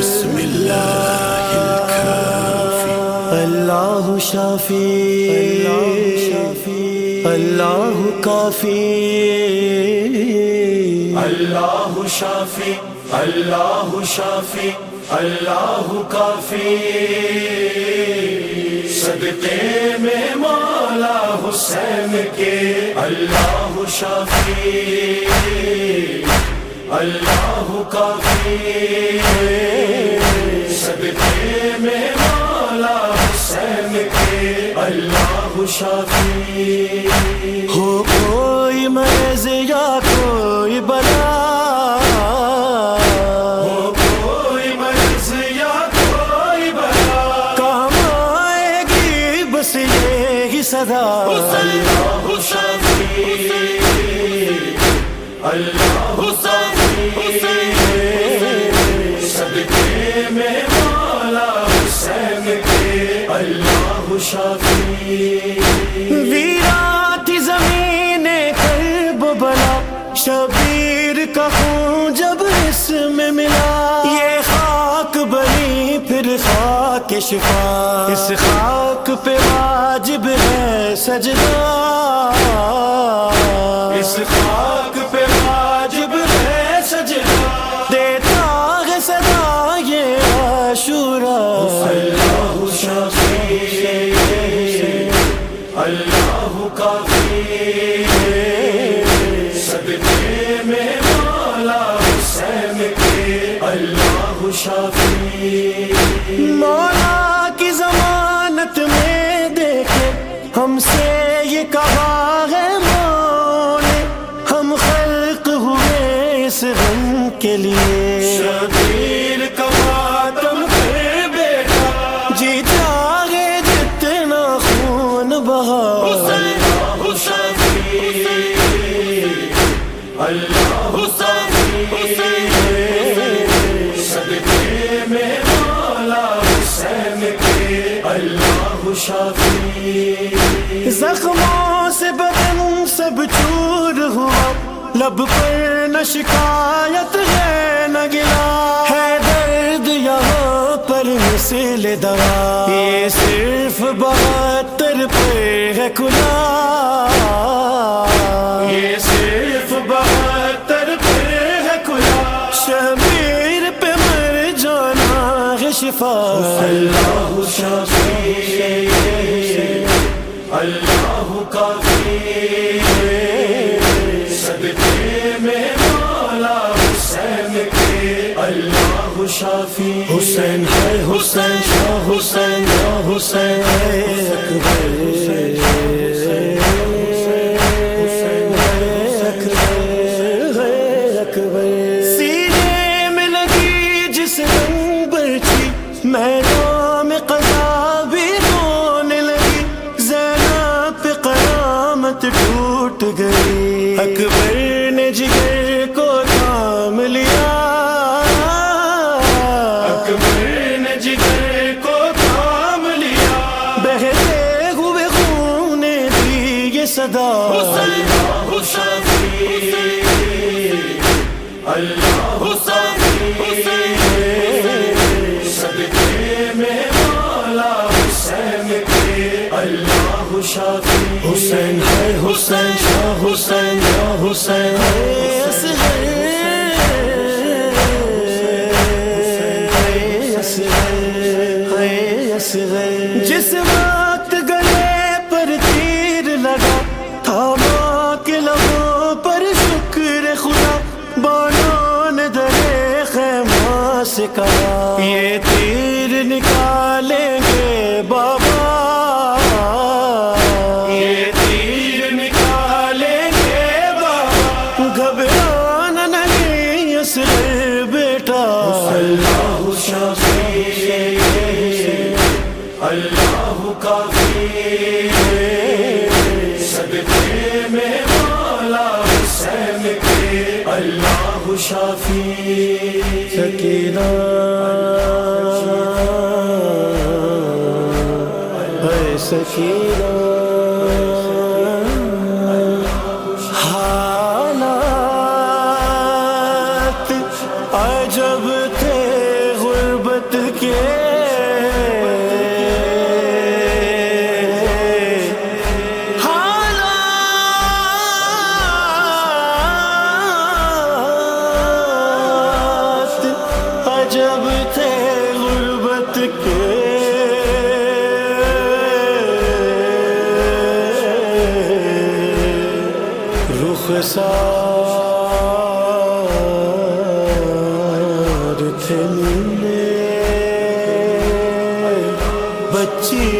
بسم اللہ شافی اللہ شافی. اللہ کافی. اللہ شافی. اللہ شافی. اللہ کافی. صدقے میں مولا حسین کے. اللہ شافی. اللہ کافی. شافی۔ ہو کوئی مرض یا کوئی بلا۔ ہو کوئی مرض یا کوئی بلا۔ کام آئے گی بس صدا۔ اللہ شافی اللہ صدقے میں مولا حسین کے۔ اللہ شافی۔ خاک شفا اس خاک پہ واجب ہے سجدہ۔ مولا کی ضمانت میں دیکھے ہم سے یہ کہا شفیع زخموں سے بدن سب چور ہوا لب پر نہ شکایت ہے، نہ گلا ہے درد یہاں پر مثل دوا۔ یہ صرف بہتر پہ ہے کھلا۔ شفا اللہ شافی اللہ کافی صدقے میں مولا حسین کے اللہ شافی حسین ہے، حسین شاہ، حسین، یا حسین ہے اکبر نے جگر کو تھام لیا بہتے ہوئے خون نے دی یہ صدا اللہ شافی اللہ صدقے میں مولا حسین کے اللہ شافی حسین ہے حسین شاہ حسین یا حسین جس وقت گلے پر تیر لگا تھا ماں کے لبوں پر شکر خدا بانوں نے درے خیمہ سے کہا، یہ تیر نکالیں گے بابا سکینہ۔ اے سکینہ۔ حالات عجب تھے۔ جب تھے غربت کے۔ رخ سار تھے ملے بچی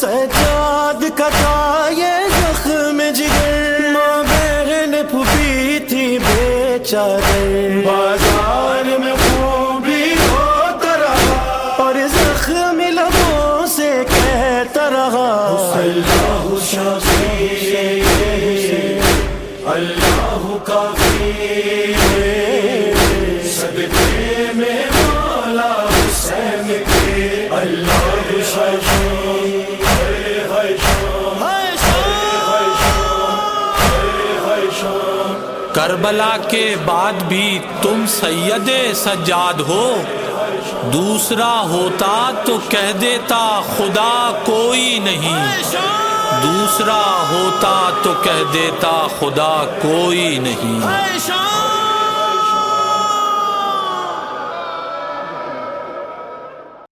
سجاد کا تھا یہ زخم جگر۔ ماں بہن پھوپھی تھی بیچارے بازار میں خوبی ہوتا رہا اور زخم لبوں سے کہتا رہا اللہ شافی اللہ کافی صدقے میں مولا حسین کے۔ اللہ شافی کربلا کے بعد بھی تم سید سجاد ہو۔ دوسرا ہوتا تو کہہ دیتا خدا کوئی نہیں۔ دوسرا ہوتا تو کہہ دیتا خدا کوئی نہیں۔